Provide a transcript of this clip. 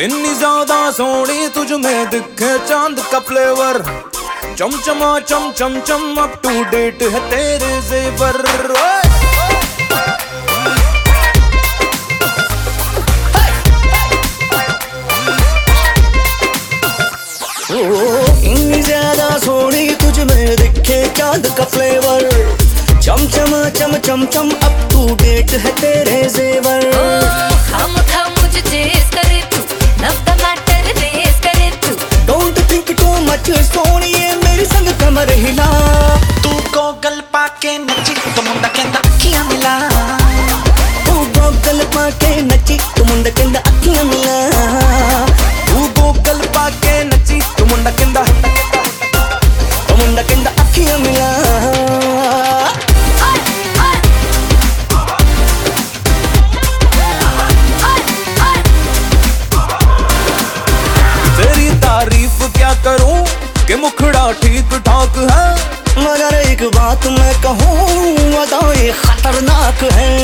इतनी ज़्यादा सोनी तुझ में दिखे चाँद का फ्लेवर। चमचमा चम चम चम अप टू डेट है तेरे जेवर। इतनी चाँद का फ्लेवर चमचमा चम चम चम चम अप टू डेट है तेरे जेवर हम हम मुझे चेस करे तू। लव द मैटर रेस करे तू। डोंट थिंक टू मच सोनिए मेरे संग कमर हिला। तू गोगल पाके नची तो मुंडा कहता अखियाँ मिला। तू गोगल पाके नची तू मुंड कहंदा मुंड कहंदा अखियाँ मिला तेरी तारीफ़ क्या करूँ? कि मुखड़ा ठीक ठाक है? मगर एक बात मैं कहूँ अदाएँ खतरनाक है।